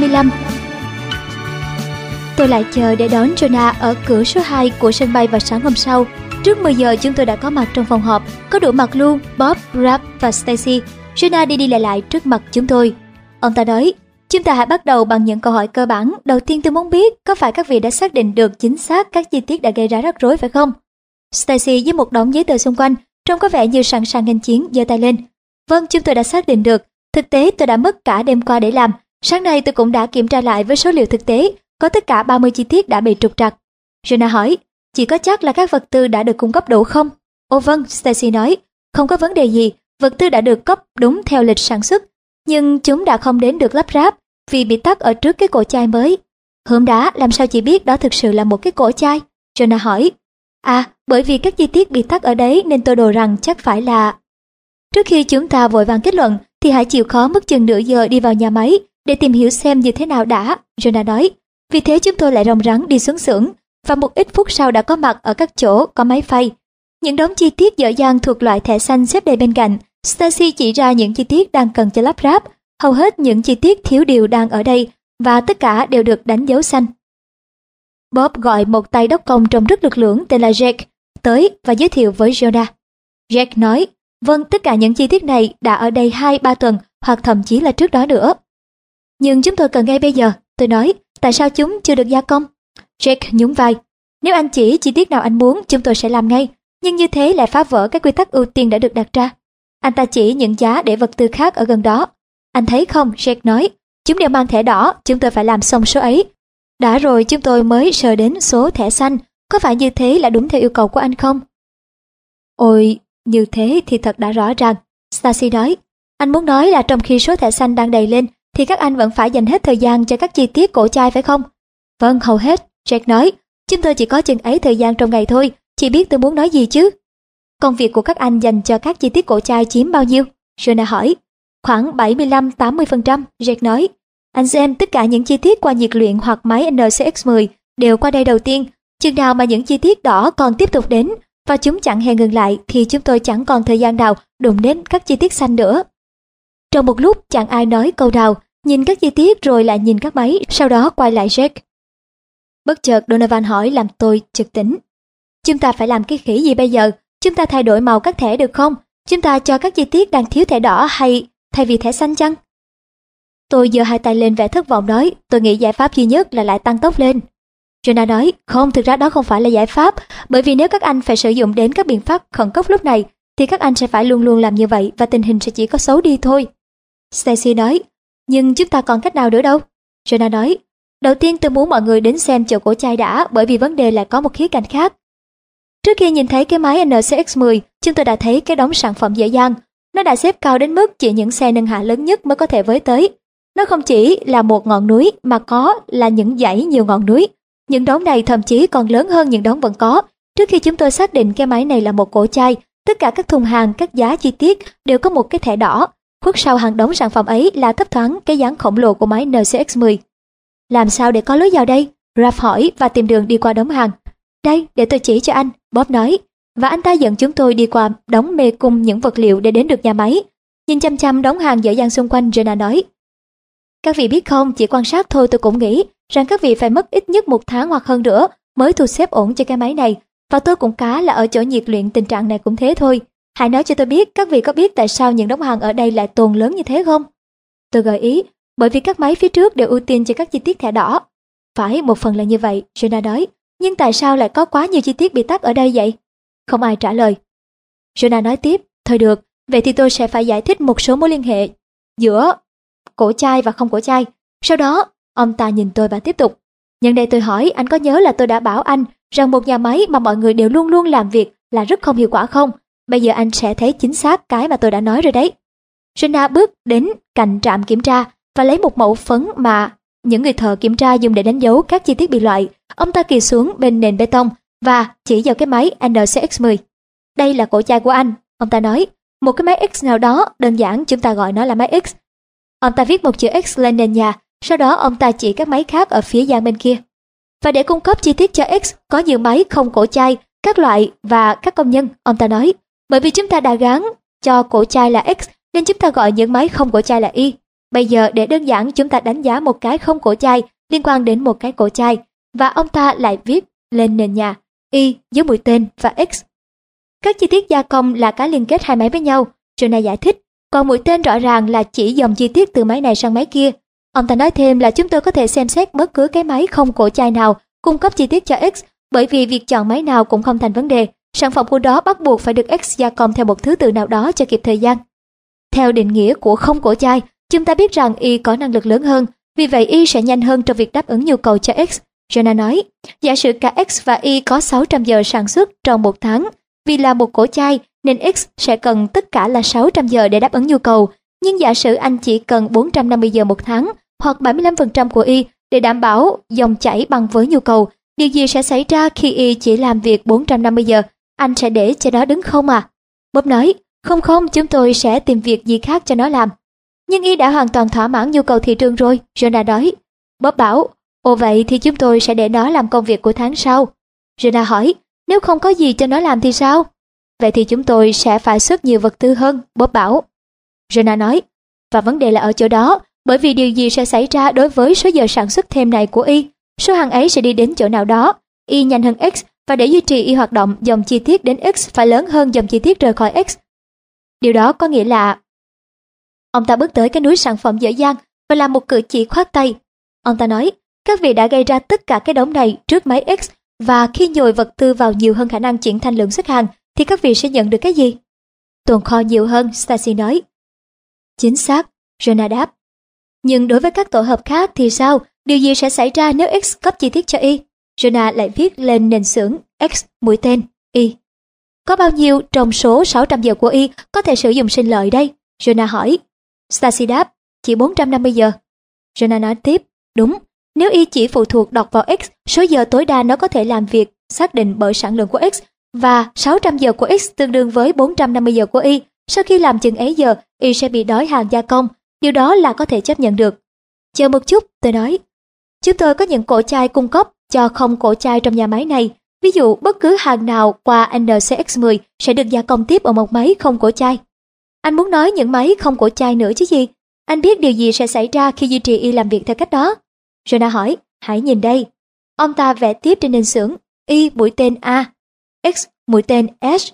25 Tôi lại chờ để đón Jonah ở cửa số 2 của sân bay vào sáng hôm sau. Trước 10 giờ chúng tôi đã có mặt trong phòng họp, có đủ mặt luôn Bob, Rap và Stacy. Jonah đi đi lại lại trước mặt chúng tôi. Ông ta nói, chúng ta hãy bắt đầu bằng những câu hỏi cơ bản. Đầu tiên tôi muốn biết, có phải các vị đã xác định được chính xác các chi tiết đã gây ra rắc rối phải không? Stacy với một đống giấy tờ xung quanh, trông có vẻ như sẵn sàng nghênh chiến, giơ tay lên. Vâng, chúng tôi đã xác định được. Thực tế tôi đã mất cả đêm qua để làm. Sáng nay tôi cũng đã kiểm tra lại với số liệu thực tế, có tất cả 30 chi tiết đã bị trục trặc. Jonah hỏi, chỉ có chắc là các vật tư đã được cung cấp đủ không? Ồ vâng, Stacy nói, không có vấn đề gì, vật tư đã được cấp đúng theo lịch sản xuất, nhưng chúng đã không đến được lắp ráp vì bị tắt ở trước cái cổ chai mới. Hôm đã, làm sao chị biết đó thực sự là một cái cổ chai? Jonah hỏi. À, bởi vì các chi tiết bị tắt ở đấy nên tôi đồ rằng chắc phải là... Trước khi chúng ta vội vàng kết luận thì hãy chịu khó mất chừng nửa giờ đi vào nhà máy để tìm hiểu xem như thế nào đã, Jonah nói. Vì thế chúng tôi lại rong rắn đi xuống xưởng và một ít phút sau đã có mặt ở các chỗ có máy phay. Những đống chi tiết dở dang thuộc loại thẻ xanh xếp đầy bên cạnh. Stacy chỉ ra những chi tiết đang cần cho lắp ráp. Hầu hết những chi tiết thiếu điều đang ở đây và tất cả đều được đánh dấu xanh. Bob gọi một tay đốc công trông rất lực lưỡng tên là Jack tới và giới thiệu với Jonah. Jack nói, vâng tất cả những chi tiết này đã ở đây 2-3 tuần hoặc thậm chí là trước đó nữa. Nhưng chúng tôi cần ngay bây giờ, tôi nói, tại sao chúng chưa được gia công? Jack nhún vai. Nếu anh chỉ chi tiết nào anh muốn, chúng tôi sẽ làm ngay. Nhưng như thế lại phá vỡ các quy tắc ưu tiên đã được đặt ra. Anh ta chỉ những giá để vật tư khác ở gần đó. Anh thấy không, Jack nói, chúng đều mang thẻ đỏ, chúng tôi phải làm xong số ấy. Đã rồi chúng tôi mới sờ đến số thẻ xanh, có phải như thế là đúng theo yêu cầu của anh không? Ôi, như thế thì thật đã rõ ràng. Stacy nói, anh muốn nói là trong khi số thẻ xanh đang đầy lên thì các anh vẫn phải dành hết thời gian cho các chi tiết cổ chai phải không? Vâng, hầu hết. Jack nói, chúng tôi chỉ có chừng ấy thời gian trong ngày thôi, chị biết tôi muốn nói gì chứ? Công việc của các anh dành cho các chi tiết cổ chai chiếm bao nhiêu? Jonah hỏi. Khoảng 75-80%, Jack nói. Anh xem tất cả những chi tiết qua nhiệt luyện hoặc máy NCX-10 đều qua đây đầu tiên. Chừng nào mà những chi tiết đỏ còn tiếp tục đến và chúng chẳng hề ngừng lại thì chúng tôi chẳng còn thời gian nào đụng đến các chi tiết xanh nữa. Trong một lúc chẳng ai nói câu nào, nhìn các chi tiết rồi lại nhìn các máy, sau đó quay lại Jack. Bất chợt Donovan hỏi làm tôi trực tỉnh. Chúng ta phải làm cái khỉ gì bây giờ? Chúng ta thay đổi màu các thẻ được không? Chúng ta cho các chi tiết đang thiếu thẻ đỏ hay thay vì thẻ xanh chăng? Tôi giơ hai tay lên vẻ thất vọng nói, tôi nghĩ giải pháp duy nhất là lại tăng tốc lên. Jonah nói, không, thực ra đó không phải là giải pháp, bởi vì nếu các anh phải sử dụng đến các biện pháp khẩn cấp lúc này, thì các anh sẽ phải luôn luôn làm như vậy và tình hình sẽ chỉ có xấu đi thôi. Stacy nói, nhưng chúng ta còn cách nào nữa đâu? Jonah nói, đầu tiên tôi muốn mọi người đến xem chợ cổ chai đã bởi vì vấn đề lại có một khía cạnh khác. Trước khi nhìn thấy cái máy NCX-10, chúng tôi đã thấy cái đống sản phẩm dễ dàng. Nó đã xếp cao đến mức chỉ những xe nâng hạ lớn nhất mới có thể với tới. Nó không chỉ là một ngọn núi mà có là những dãy nhiều ngọn núi. Những đống này thậm chí còn lớn hơn những đống vẫn có. Trước khi chúng tôi xác định cái máy này là một cổ chai, tất cả các thùng hàng, các giá chi tiết đều có một cái thẻ đỏ. Khuất sau hàng đống sản phẩm ấy là thấp thoáng cái dáng khổng lồ của máy NCX-10. Làm sao để có lối vào đây? Ralph hỏi và tìm đường đi qua đống hàng. Đây, để tôi chỉ cho anh, Bob nói. Và anh ta dẫn chúng tôi đi qua đống mê cung những vật liệu để đến được nhà máy. Nhìn chăm chăm đống hàng dở dang xung quanh, Jenna nói. Các vị biết không, chỉ quan sát thôi tôi cũng nghĩ rằng các vị phải mất ít nhất một tháng hoặc hơn nữa mới thu xếp ổn cho cái máy này. Và tôi cũng cá là ở chỗ nhiệt luyện tình trạng này cũng thế thôi. Hãy nói cho tôi biết các vị có biết tại sao những đống hàng ở đây lại tồn lớn như thế không? Tôi gợi ý, bởi vì các máy phía trước đều ưu tiên cho các chi tiết thẻ đỏ. Phải, một phần là như vậy, Jonah nói. Nhưng tại sao lại có quá nhiều chi tiết bị tắt ở đây vậy? Không ai trả lời. Jonah nói tiếp, thôi được, vậy thì tôi sẽ phải giải thích một số mối liên hệ giữa cổ chai và không cổ chai. Sau đó, ông ta nhìn tôi và tiếp tục. Nhân đây tôi hỏi, anh có nhớ là tôi đã bảo anh rằng một nhà máy mà mọi người đều luôn luôn làm việc là rất không hiệu quả không? Bây giờ anh sẽ thấy chính xác cái mà tôi đã nói rồi đấy. Jenna bước đến cạnh trạm kiểm tra và lấy một mẫu phấn mà những người thợ kiểm tra dùng để đánh dấu các chi tiết bị loại. Ông ta kỳ xuống bên nền bê tông và chỉ vào cái máy NCX-10. Đây là cổ chai của anh, ông ta nói. Một cái máy X nào đó, đơn giản chúng ta gọi nó là máy X. Ông ta viết một chữ X lên nền nhà, sau đó ông ta chỉ các máy khác ở phía gian bên kia. Và để cung cấp chi tiết cho X, có nhiều máy không cổ chai, các loại và các công nhân, ông ta nói. Bởi vì chúng ta đã gắn cho cổ chai là X, nên chúng ta gọi những máy không cổ chai là Y. Bây giờ để đơn giản chúng ta đánh giá một cái không cổ chai liên quan đến một cái cổ chai và ông ta lại viết lên nền nhà Y dưới mũi tên và X. Các chi tiết gia công là cái liên kết hai máy với nhau, Jonah giải thích, còn mũi tên rõ ràng là chỉ dòng chi tiết từ máy này sang máy kia. Ông ta nói thêm là chúng tôi có thể xem xét bất cứ cái máy không cổ chai nào cung cấp chi tiết cho X bởi vì việc chọn máy nào cũng không thành vấn đề. Sản phẩm của đó bắt buộc phải được X gia công theo một thứ tự nào đó cho kịp thời gian. Theo định nghĩa của không cổ chai, chúng ta biết rằng Y có năng lực lớn hơn, vì vậy Y sẽ nhanh hơn trong việc đáp ứng nhu cầu cho X. Jonah nói, giả sử cả X và Y có 600 giờ sản xuất trong một tháng, vì là một cổ chai nên X sẽ cần tất cả là 600 giờ để đáp ứng nhu cầu. Nhưng giả sử anh chỉ cần 450 giờ một tháng hoặc 75% của Y để đảm bảo dòng chảy bằng với nhu cầu, điều gì sẽ xảy ra khi Y chỉ làm việc 450 giờ? Anh sẽ để cho nó đứng không à? Bob nói, không không, chúng tôi sẽ tìm việc gì khác cho nó làm. Nhưng Y đã hoàn toàn thỏa mãn nhu cầu thị trường rồi, Jonah nói. Bob bảo, ồ vậy thì chúng tôi sẽ để nó làm công việc của tháng sau. Jonah hỏi, nếu không có gì cho nó làm thì sao? Vậy thì chúng tôi sẽ phải xuất nhiều vật tư hơn, Bob bảo. Jonah nói, và vấn đề là ở chỗ đó, bởi vì điều gì sẽ xảy ra đối với số giờ sản xuất thêm này của Y? Số hàng ấy sẽ đi đến chỗ nào đó, Y nhanh hơn X và để duy trì Y hoạt động, dòng chi tiết đến X phải lớn hơn dòng chi tiết rời khỏi X. Điều đó có nghĩa là Ông ta bước tới cái núi sản phẩm dở dang và làm một cử chỉ khoát tay. Ông ta nói, các vị đã gây ra tất cả cái đống này trước máy X và khi nhồi vật tư vào nhiều hơn khả năng chuyển thành lượng xuất hàng thì các vị sẽ nhận được cái gì? Tồn kho nhiều hơn, Stacy nói. Chính xác, Jonah đáp. Nhưng đối với các tổ hợp khác thì sao? Điều gì sẽ xảy ra nếu X cấp chi tiết cho Y? Jonah lại viết lên nền xưởng X mũi tên Y. Có bao nhiêu trong số 600 giờ của Y có thể sử dụng sinh lợi đây? Jonah hỏi. Stacy đáp, chỉ 450 giờ. Jonah nói tiếp, đúng, nếu Y chỉ phụ thuộc đọc vào X, số giờ tối đa nó có thể làm việc xác định bởi sản lượng của X và 600 giờ của X tương đương với 450 giờ của Y. Sau khi làm chừng ấy giờ, Y sẽ bị đói hàng gia công. Điều đó là có thể chấp nhận được. Chờ một chút, tôi nói. Chúng tôi có những cổ chai cung cấp cho không cổ chai trong nhà máy này. Ví dụ, bất cứ hàng nào qua NCX10 sẽ được gia công tiếp ở một máy không cổ chai. Anh muốn nói những máy không cổ chai nữa chứ gì? Anh biết điều gì sẽ xảy ra khi duy trì y làm việc theo cách đó? Jonah hỏi, hãy nhìn đây. Ông ta vẽ tiếp trên nền xưởng y mũi tên A, x mũi tên S.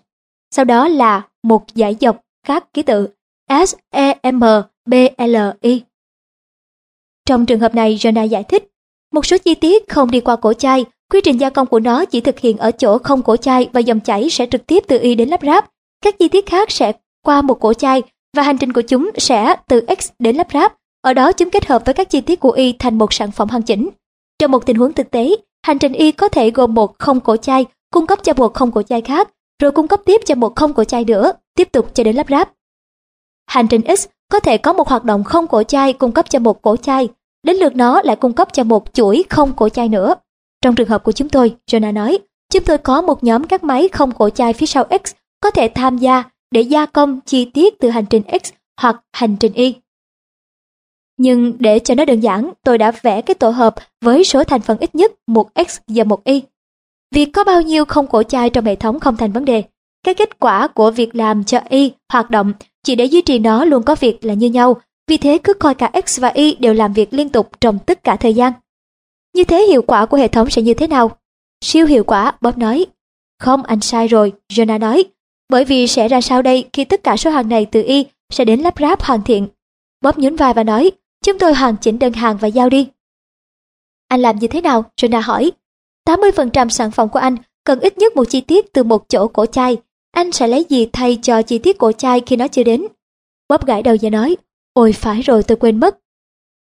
Sau đó là một dải dọc các ký tự S, E, M, B, L, I. Trong trường hợp này, Jonah giải thích, một số chi tiết không đi qua cổ chai, quy trình gia công của nó chỉ thực hiện ở chỗ không cổ chai và dòng chảy sẽ trực tiếp từ Y đến lắp ráp. Các chi tiết khác sẽ qua một cổ chai và hành trình của chúng sẽ từ X đến lắp ráp. Ở đó chúng kết hợp với các chi tiết của Y thành một sản phẩm hoàn chỉnh. Trong một tình huống thực tế, hành trình Y có thể gồm một không cổ chai cung cấp cho một không cổ chai khác, rồi cung cấp tiếp cho một không cổ chai nữa, tiếp tục cho đến lắp ráp. Hành trình X có thể có một hoạt động không cổ chai cung cấp cho một cổ chai, đến lượt nó lại cung cấp cho một chuỗi không cổ chai nữa. Trong trường hợp của chúng tôi, Jonah nói, chúng tôi có một nhóm các máy không cổ chai phía sau X có thể tham gia để gia công chi tiết từ hành trình X hoặc hành trình Y. Nhưng để cho nó đơn giản, tôi đã vẽ cái tổ hợp với số thành phần ít nhất một X và một Y. Việc có bao nhiêu không cổ chai trong hệ thống không thành vấn đề. Cái kết quả của việc làm cho Y hoạt động chỉ để duy trì nó luôn có việc là như nhau, vì thế cứ coi cả X và Y đều làm việc liên tục trong tất cả thời gian. Như thế hiệu quả của hệ thống sẽ như thế nào? Siêu hiệu quả, Bob nói. Không, anh sai rồi, Jonah nói. Bởi vì sẽ ra sao đây khi tất cả số hàng này từ Y sẽ đến lắp ráp hoàn thiện. Bob nhún vai và nói, chúng tôi hoàn chỉnh đơn hàng và giao đi. Anh làm như thế nào? Jonah hỏi. 80% sản phẩm của anh cần ít nhất một chi tiết từ một chỗ cổ chai. Anh sẽ lấy gì thay cho chi tiết cổ chai khi nó chưa đến? Bob gãi đầu và nói, ôi phải rồi tôi quên mất.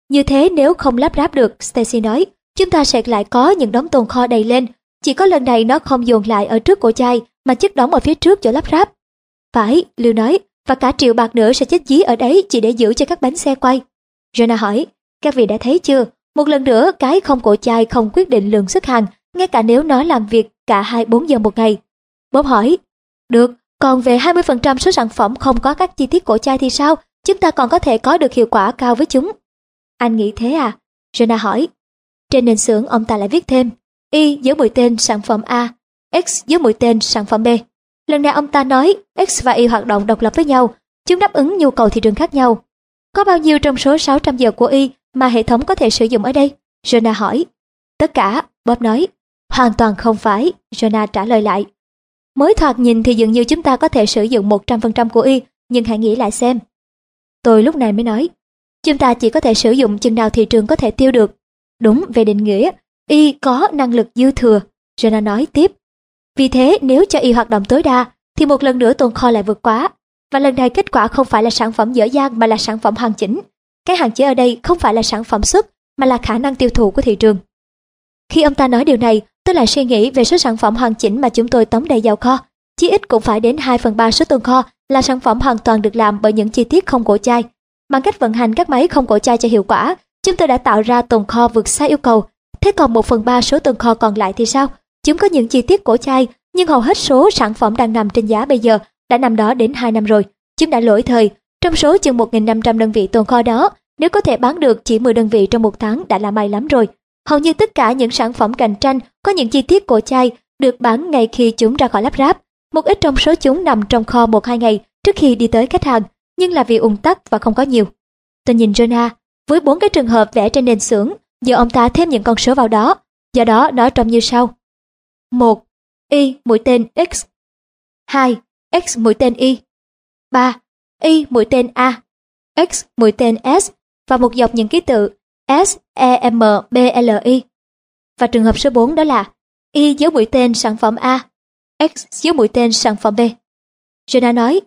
Như thế nếu không lắp ráp được, Stacy nói, chúng ta sẽ lại có những đống tồn kho đầy lên. Chỉ có lần này nó không dồn lại ở trước cổ chai mà chất đóng ở phía trước chỗ lắp ráp. Phải, Lưu nói, và cả triệu bạc nữa sẽ chết dí ở đấy chỉ để giữ cho các bánh xe quay. Jonah hỏi, các vị đã thấy chưa? Một lần nữa, cái không cổ chai không quyết định lượng xuất hàng, ngay cả nếu nó làm việc cả 24 giờ một ngày. Bob hỏi, được, còn về 20% số sản phẩm không có các chi tiết cổ chai thì sao? Chúng ta còn có thể có được hiệu quả cao với chúng. Anh nghĩ thế à? Jenna hỏi. Trên nền xưởng ông ta lại viết thêm, Y với mũi tên sản phẩm A, X với mũi tên sản phẩm B. Lần này ông ta nói X và Y hoạt động độc lập với nhau, chúng đáp ứng nhu cầu thị trường khác nhau. có bao nhiêu trong số 600 giờ của y mà hệ thống có thể sử dụng ở đây? Jonah hỏi. Tất cả, Bob nói. Hoàn toàn không phải, Jonah trả lời lại. Mới thoạt nhìn thì dường như chúng ta có thể sử dụng 100% của y, nhưng hãy nghĩ lại xem. Tôi lúc này mới nói, chúng ta chỉ có thể sử dụng chừng nào thị trường có thể tiêu được. Đúng về định nghĩa, y có năng lực dư thừa, jenna nói tiếp. Vì thế nếu cho y hoạt động tối đa, thì một lần nữa tồn kho lại vượt quá. Và lần này kết quả không phải là sản phẩm dở dang mà là sản phẩm hoàn chỉnh. Cái hạn chế ở đây không phải là sản phẩm xuất, mà là khả năng tiêu thụ của thị trường. Khi ông ta nói điều này, tôi lại suy nghĩ về số sản phẩm hoàn chỉnh mà chúng tôi tống đầy vào kho. Chí ít cũng phải đến 2 phần 3 số tồn kho là sản phẩm hoàn toàn được làm bởi những chi tiết không cổ chai. Bằng cách vận hành các máy không cổ chai cho hiệu quả, chúng tôi đã tạo ra tồn kho vượt xa yêu cầu. Thế còn 1 phần 3 số tồn kho còn lại thì sao? Chúng có những chi tiết cổ chai, nhưng hầu hết số sản phẩm đang nằm trên giá bây giờ đã nằm đó đến 2 năm rồi. Chúng đã lỗi thời. Trong số chừng 1.500 đơn vị tồn kho đó, nếu có thể bán được chỉ 10 đơn vị trong một tháng đã là may lắm rồi. Hầu như tất cả những sản phẩm cạnh tranh có những chi tiết cổ chai được bán ngay khi chúng ra khỏi lắp ráp. Một ít trong số chúng nằm trong kho một hai ngày trước khi đi tới khách hàng, nhưng là vì ủng tắc và không có nhiều. Tôi nhìn Jonah, với bốn cái trường hợp vẽ trên nền xưởng, giờ ông ta thêm những con số vào đó, do đó nó trông như sau. 1. Y mũi tên X 2. X mũi tên Y 3. Y mũi tên A X mũi tên S và một dọc những ký tự S, E, M, B, L, I. Và trường hợp số 4 đó là Y dấu mũi tên sản phẩm A, X dưới mũi tên sản phẩm B. Jonah nói,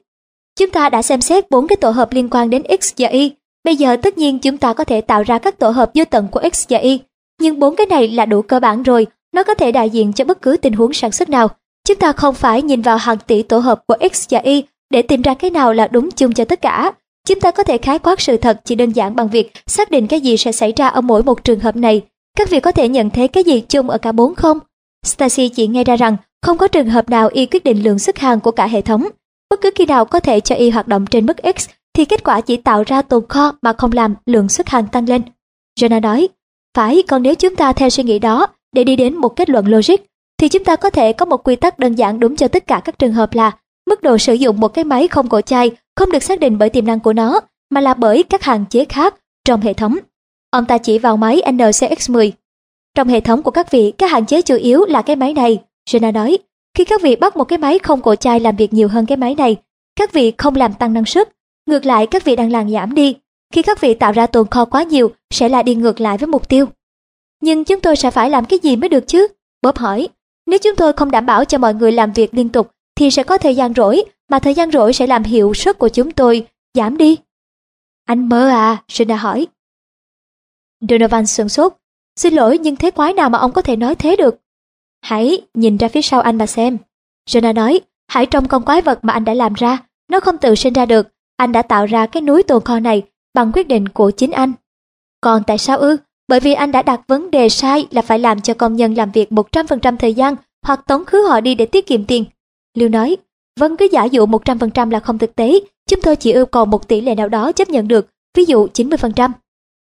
chúng ta đã xem xét bốn cái tổ hợp liên quan đến X và Y. Bây giờ tất nhiên chúng ta có thể tạo ra các tổ hợp vô tận của X và Y. Nhưng bốn cái này là đủ cơ bản rồi, nó có thể đại diện cho bất cứ tình huống sản xuất nào. Chúng ta không phải nhìn vào hàng tỷ tổ hợp của X và Y để tìm ra cái nào là đúng chung cho tất cả. Chúng ta có thể khái quát sự thật chỉ đơn giản bằng việc xác định cái gì sẽ xảy ra ở mỗi một trường hợp này. Các vị có thể nhận thấy cái gì chung ở cả bốn không? Stacy chỉ nghe ra rằng không có trường hợp nào y quyết định lượng xuất hàng của cả hệ thống. Bất cứ khi nào có thể cho y hoạt động trên mức X thì kết quả chỉ tạo ra tồn kho mà không làm lượng xuất hàng tăng lên. Jonah nói, phải, còn nếu chúng ta theo suy nghĩ đó để đi đến một kết luận logic, thì chúng ta có thể có một quy tắc đơn giản đúng cho tất cả các trường hợp là mức độ sử dụng một cái máy không cổ chai không được xác định bởi tiềm năng của nó, mà là bởi các hạn chế khác trong hệ thống. Ông ta chỉ vào máy NCX10. Trong hệ thống của các vị, các hạn chế chủ yếu là cái máy này, Jenna nói. Khi các vị bắt một cái máy không cổ chai làm việc nhiều hơn cái máy này, các vị không làm tăng năng suất. Ngược lại, các vị đang làm giảm đi. Khi các vị tạo ra tồn kho quá nhiều, sẽ là đi ngược lại với mục tiêu. Nhưng chúng tôi sẽ phải làm cái gì mới được chứ? Bob hỏi. Nếu chúng tôi không đảm bảo cho mọi người làm việc liên tục, thì sẽ có thời gian rỗi mà thời gian rỗi sẽ làm hiệu suất của chúng tôi giảm đi. Anh mơ à? Jenna hỏi. Donovan sửng sốt. Xin lỗi nhưng thế quái nào mà ông có thể nói thế được? Hãy nhìn ra phía sau anh mà xem. Jonah nói, hãy trông con quái vật mà anh đã làm ra. Nó không tự sinh ra được. Anh đã tạo ra cái núi tồn kho này bằng quyết định của chính anh. Còn tại sao ư? Bởi vì anh đã đặt vấn đề sai là phải làm cho công nhân làm việc 100% thời gian hoặc tống khứ họ đi để tiết kiệm tiền. Lưu nói, Vâng cứ giả dụ 100% là không thực tế, chúng tôi chỉ yêu cầu một tỷ lệ nào đó chấp nhận được, ví dụ 90%.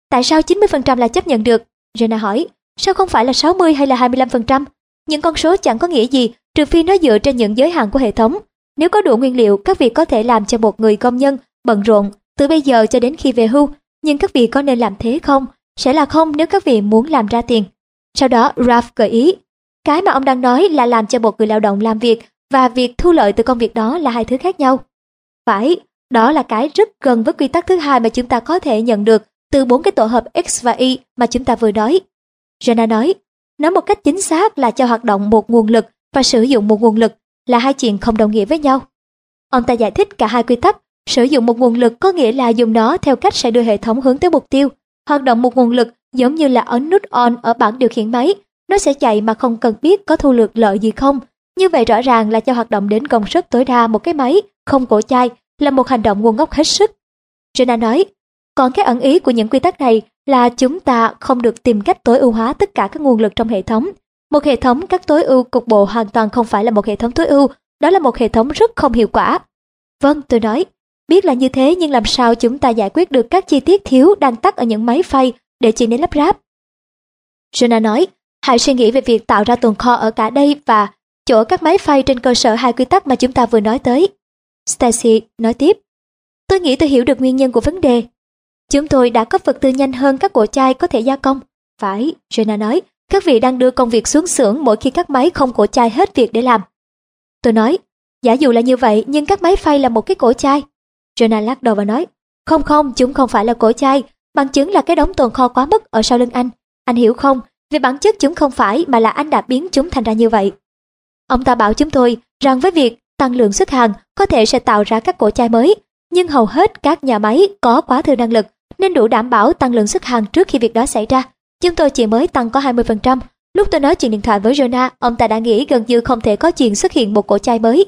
Tại sao 90% là chấp nhận được? Jenna hỏi, sao không phải là 60 hay là 25%? Những con số chẳng có nghĩa gì trừ phi nó dựa trên những giới hạn của hệ thống. Nếu có đủ nguyên liệu, các vị có thể làm cho một người công nhân bận rộn từ bây giờ cho đến khi về hưu. Nhưng các vị có nên làm thế không? Sẽ là không nếu các vị muốn làm ra tiền. Sau đó Ralph gợi ý, cái mà ông đang nói là làm cho một người lao động làm việc và việc thu lợi từ công việc đó là hai thứ khác nhau. Phải, đó là cái rất gần với quy tắc thứ hai mà chúng ta có thể nhận được từ bốn cái tổ hợp X và Y mà chúng ta vừa nói. Jenna nói, nói một cách chính xác là cho hoạt động một nguồn lực và sử dụng một nguồn lực là hai chuyện không đồng nghĩa với nhau. Ông ta giải thích cả hai quy tắc, sử dụng một nguồn lực có nghĩa là dùng nó theo cách sẽ đưa hệ thống hướng tới mục tiêu. Hoạt động một nguồn lực giống như là ấn nút on ở bảng điều khiển máy, nó sẽ chạy mà không cần biết có thu được lợi gì không, như vậy rõ ràng là cho hoạt động đến công suất tối đa một cái máy không cổ chai là một hành động ngu ngốc hết sức. Jenna nói, còn cái ẩn ý của những quy tắc này là chúng ta không được tìm cách tối ưu hóa tất cả các nguồn lực trong hệ thống. Một hệ thống các tối ưu cục bộ hoàn toàn không phải là một hệ thống tối ưu, đó là một hệ thống rất không hiệu quả. Vâng, tôi nói, biết là như thế nhưng làm sao chúng ta giải quyết được các chi tiết thiếu đang tắt ở những máy phay để chỉ đến lắp ráp. Jonah nói, hãy suy nghĩ về việc tạo ra tồn kho ở cả đây và chỗ các máy phay trên cơ sở hai quy tắc mà chúng ta vừa nói tới. Stacy nói tiếp, tôi nghĩ tôi hiểu được nguyên nhân của vấn đề. Chúng tôi đã cấp vật tư nhanh hơn các bộ chai có thể gia công. Phải, Jenna nói, các vị đang đưa công việc xuống xưởng mỗi khi các máy không cổ chai hết việc để làm. Tôi nói, giả dụ là như vậy nhưng các máy phay là một cái cổ chai. Jenna lắc đầu và nói, không không, chúng không phải là cổ chai, bằng chứng là cái đống tồn kho quá mức ở sau lưng anh. Anh hiểu không, vì bản chất chúng không phải mà là anh đã biến chúng thành ra như vậy. Ông ta bảo chúng tôi rằng với việc tăng lượng xuất hàng có thể sẽ tạo ra các cổ chai mới, nhưng hầu hết các nhà máy có quá thừa năng lực nên đủ đảm bảo tăng lượng xuất hàng trước khi việc đó xảy ra. Chúng tôi chỉ mới tăng có 20%. Lúc tôi nói chuyện điện thoại với Jonah, ông ta đã nghĩ gần như không thể có chuyện xuất hiện một cổ chai mới.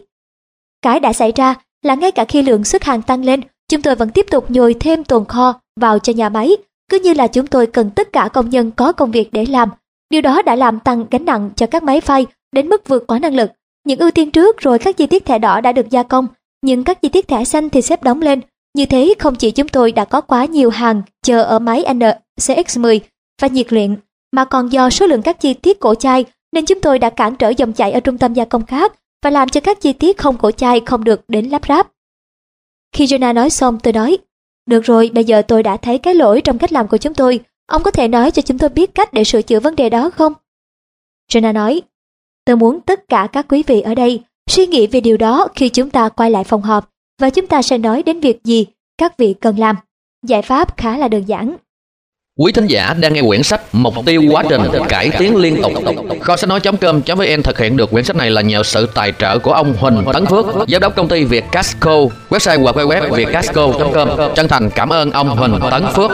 Cái đã xảy ra là ngay cả khi lượng xuất hàng tăng lên, chúng tôi vẫn tiếp tục nhồi thêm tồn kho vào cho nhà máy, cứ như là chúng tôi cần tất cả công nhân có công việc để làm. Điều đó đã làm tăng gánh nặng cho các máy phay đến mức vượt quá năng lực. Những ưu tiên trước rồi các chi tiết thẻ đỏ đã được gia công, nhưng các chi tiết thẻ xanh thì xếp đóng lên. Như thế không chỉ chúng tôi đã có quá nhiều hàng chờ ở máy NCX10 và nhiệt luyện, mà còn do số lượng các chi tiết cổ chai nên chúng tôi đã cản trở dòng chảy ở trung tâm gia công khác và làm cho các chi tiết không cổ chai không được đến lắp ráp. Khi Jonah nói xong tôi nói, được rồi bây giờ tôi đã thấy cái lỗi trong cách làm của chúng tôi, ông có thể nói cho chúng tôi biết cách để sửa chữa vấn đề đó không? Jonah nói, tôi muốn tất cả các quý vị ở đây suy nghĩ về điều đó khi chúng ta quay lại phòng họp và chúng ta sẽ nói đến việc gì các vị cần làm. Giải pháp khá là đơn giản. Quý thính giả đang nghe quyển sách Mục tiêu quá trình cải tiến liên tục. Kho sách nói.com.vn thực hiện được quyển sách này là nhờ sự tài trợ của ông Huỳnh Tấn Phước, giám đốc công ty Việt Casco, website www vietcasco.com. Chân thành cảm ơn ông Huỳnh Tấn Phước.